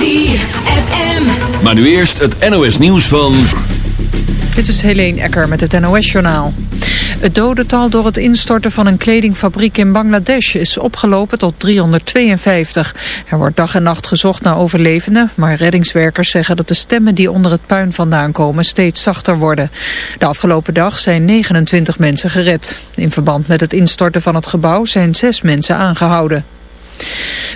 ZFM. Maar nu eerst het NOS nieuws van... Dit is Helene Ecker met het NOS-journaal. Het dodental door het instorten van een kledingfabriek in Bangladesh is opgelopen tot 352. Er wordt dag en nacht gezocht naar overlevenden, maar reddingswerkers zeggen dat de stemmen die onder het puin vandaan komen steeds zachter worden. De afgelopen dag zijn 29 mensen gered. In verband met het instorten van het gebouw zijn zes mensen aangehouden.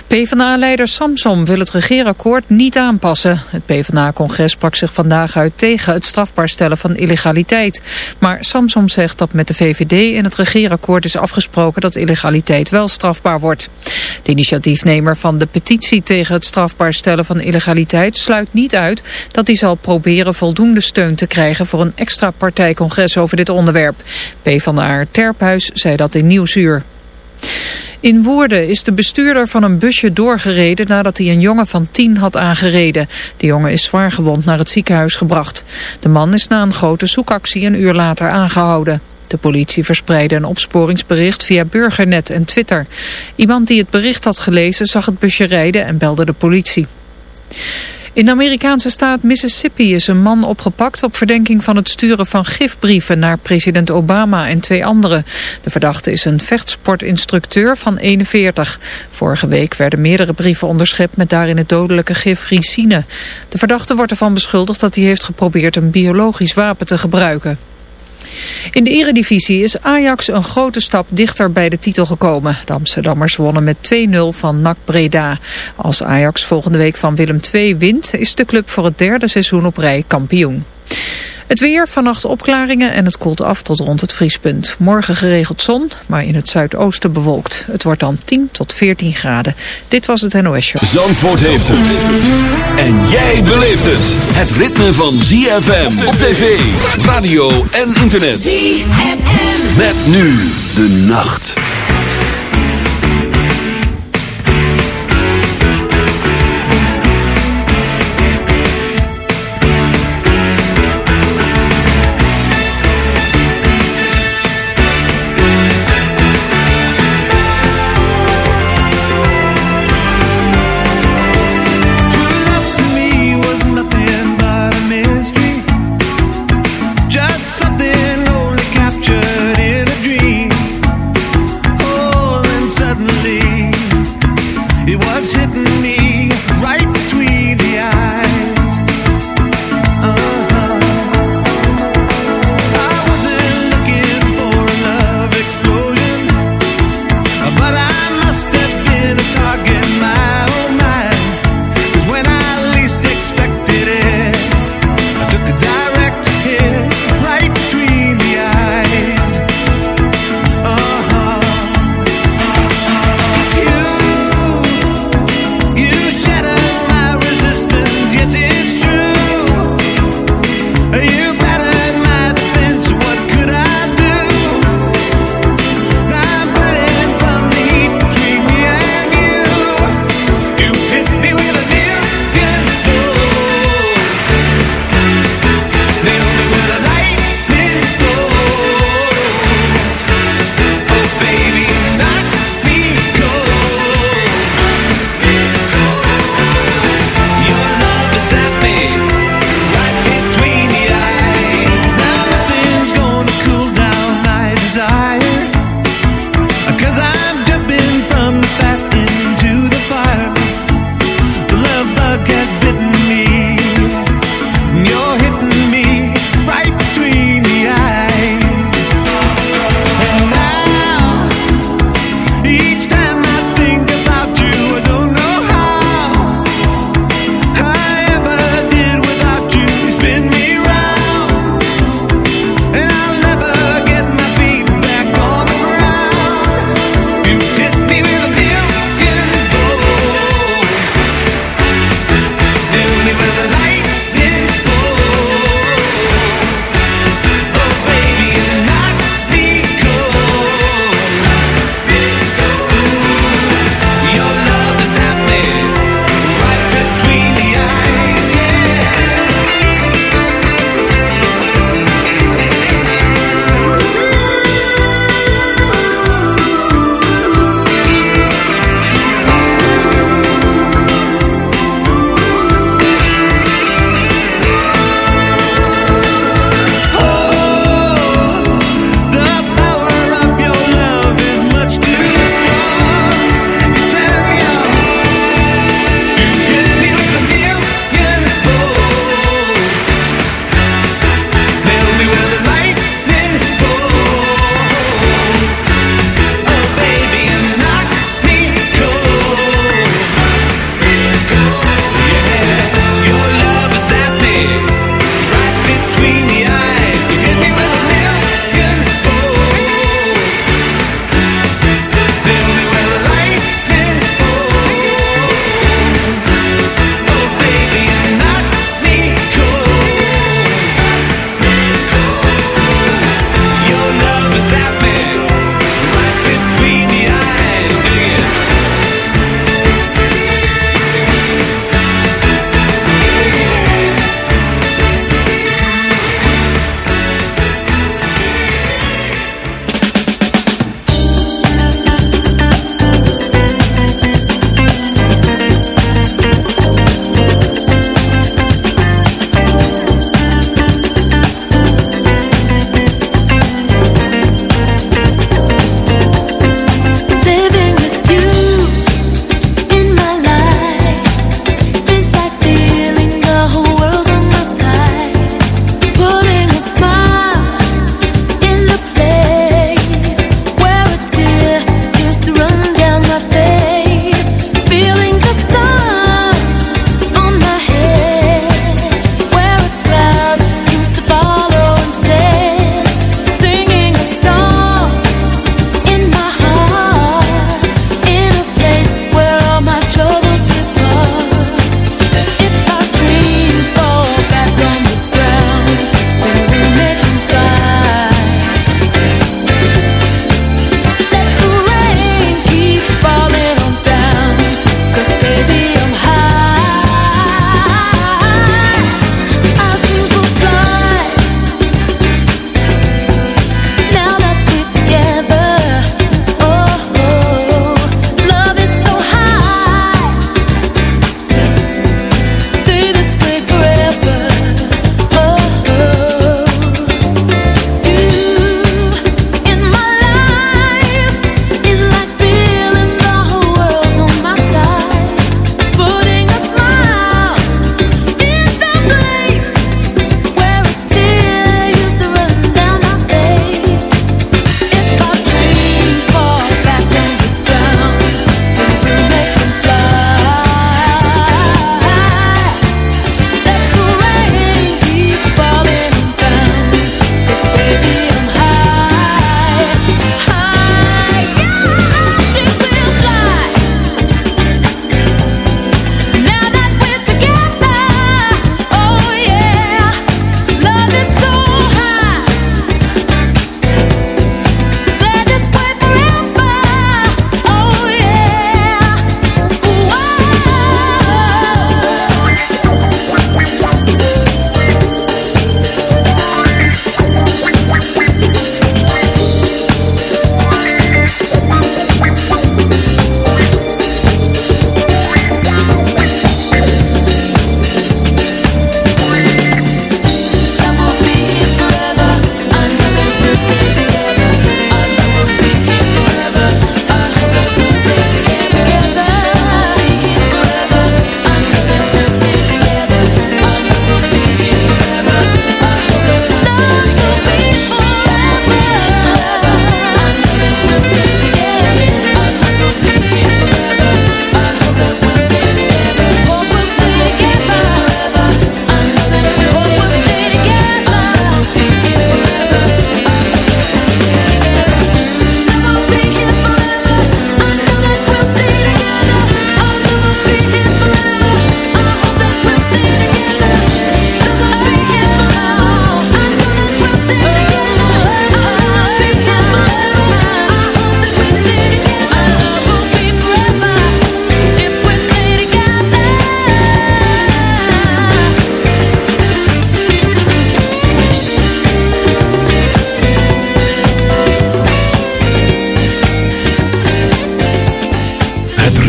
PvdA-leider Samsom wil het regeerakkoord niet aanpassen. Het PvdA-congres sprak zich vandaag uit tegen het strafbaar stellen van illegaliteit. Maar Samsom zegt dat met de VVD in het regeerakkoord is afgesproken dat illegaliteit wel strafbaar wordt. De initiatiefnemer van de petitie tegen het strafbaar stellen van illegaliteit sluit niet uit dat hij zal proberen voldoende steun te krijgen voor een extra partijcongres over dit onderwerp. PvdA Terphuis zei dat in Nieuwsuur. In Woerden is de bestuurder van een busje doorgereden nadat hij een jongen van tien had aangereden. De jongen is zwaar gewond naar het ziekenhuis gebracht. De man is na een grote zoekactie een uur later aangehouden. De politie verspreidde een opsporingsbericht via Burgernet en Twitter. Iemand die het bericht had gelezen zag het busje rijden en belde de politie. In de Amerikaanse staat Mississippi is een man opgepakt op verdenking van het sturen van gifbrieven naar president Obama en twee anderen. De verdachte is een vechtsportinstructeur van 41. Vorige week werden meerdere brieven onderschept met daarin het dodelijke gif ricine. De verdachte wordt ervan beschuldigd dat hij heeft geprobeerd een biologisch wapen te gebruiken. In de eredivisie is Ajax een grote stap dichter bij de titel gekomen. De Amsterdammers wonnen met 2-0 van NAC Breda. Als Ajax volgende week van Willem II wint... is de club voor het derde seizoen op rij kampioen. Het weer, vannacht opklaringen en het koelt af tot rond het vriespunt. Morgen geregeld zon, maar in het zuidoosten bewolkt. Het wordt dan 10 tot 14 graden. Dit was het NOS Show. Zandvoort heeft het. En jij beleeft het. Het ritme van ZFM op tv, radio en internet. ZFM. Met nu de nacht.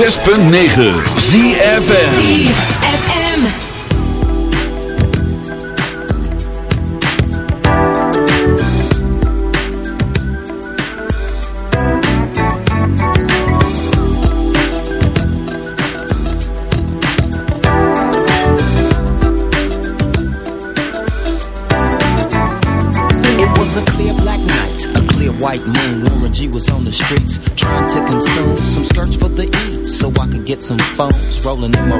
106.9 ZFN rolling in my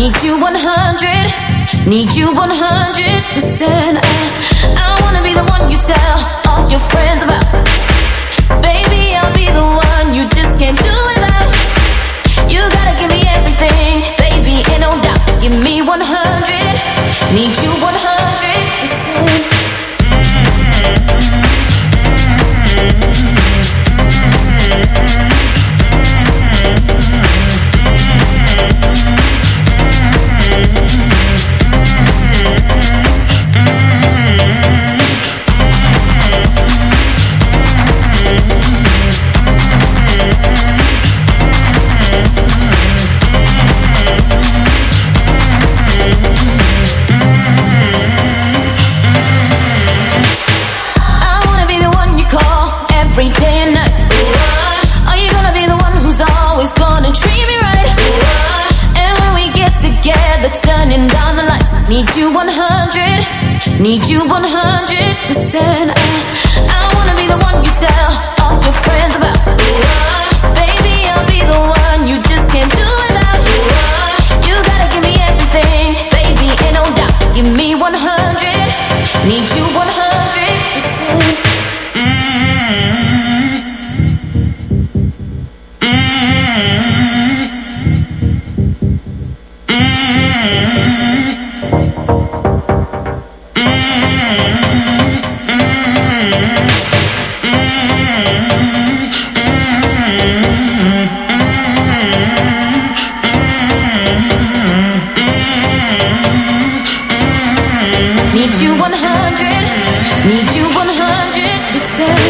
Need you 100, need you 100 percent. I, I wanna be the one you tell all your friends about. Baby, I'll be the one you just can't do without. You gotta give me everything, baby, ain't no doubt. Give me 100, need you 100 Need you Need you 100. Need you 100%.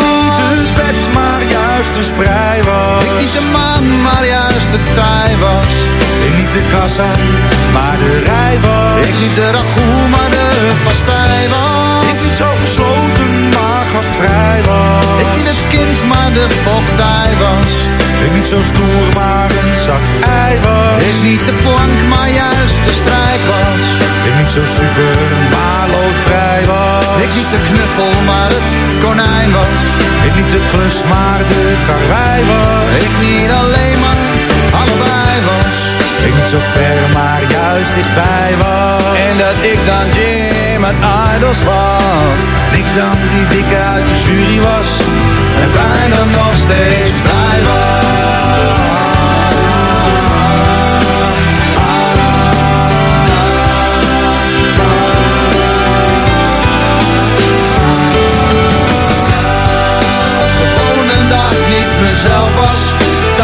juist de sprei was. Ik niet de maan, maar juist de tij was. Ik niet de kassa, maar de rij was. Ik niet de ragout, maar de pastij was. Ik niet zo gesloten, maar gastvrij was. Ik niet het kind, maar de vochtdij was. Ik niet zo stoer, maar een zacht ei was. Ik niet de plank, maar juist de strijd was ik niet zo super, maar loodvrij was. Ik niet de knuffel, maar het konijn was. Ik niet de klus, maar de karwei was. Ik niet alleen, maar allebei was. Ik niet zo ver, maar juist dichtbij was. En dat ik dan Jim en Idols was. En ik dan die dikke uit de jury was. En bijna nog steeds blij was.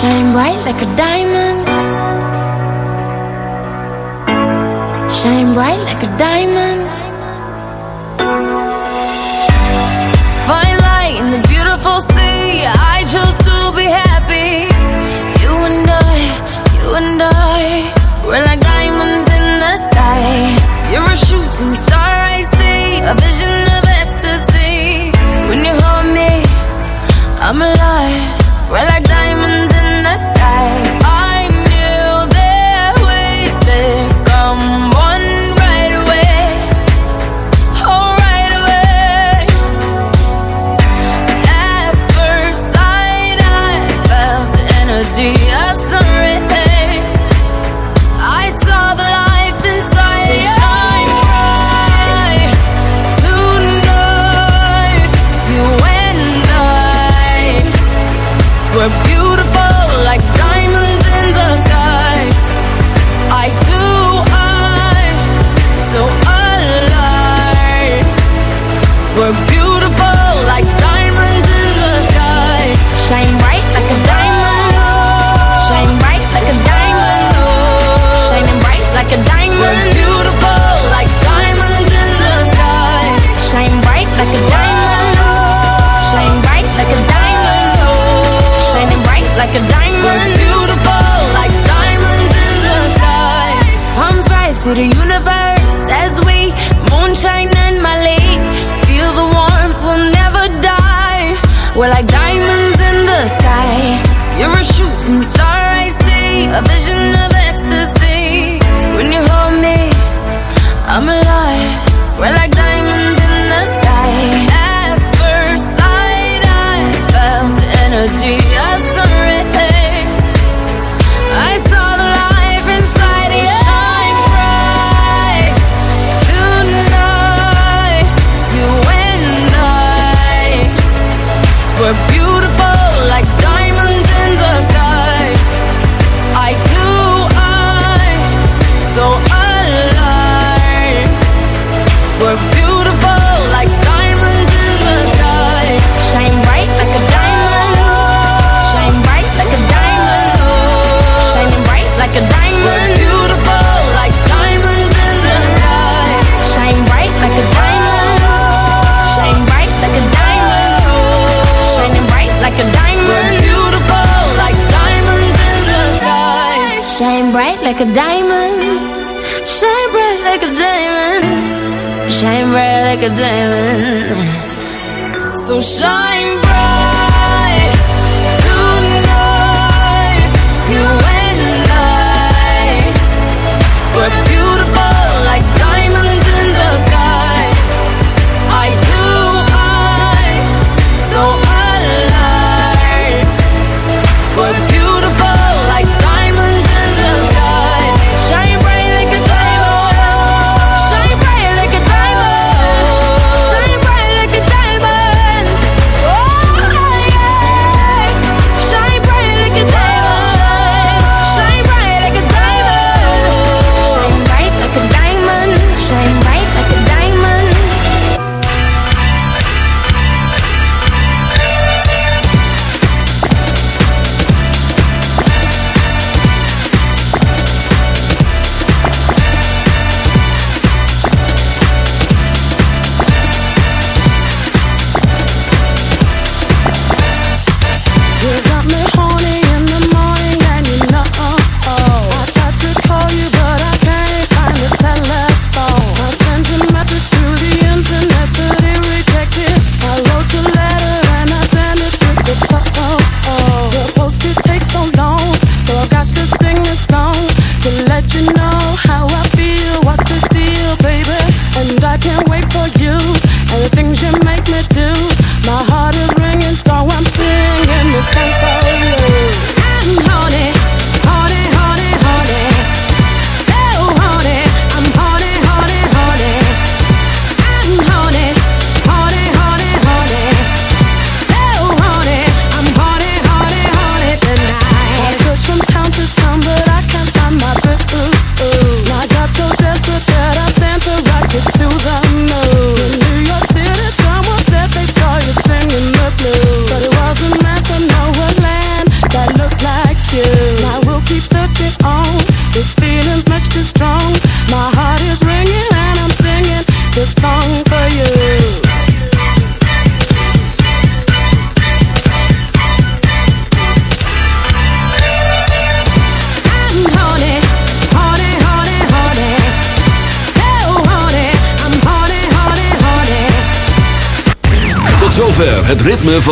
Shine bright like a diamond. Shine bright like a diamond. Find light in the beautiful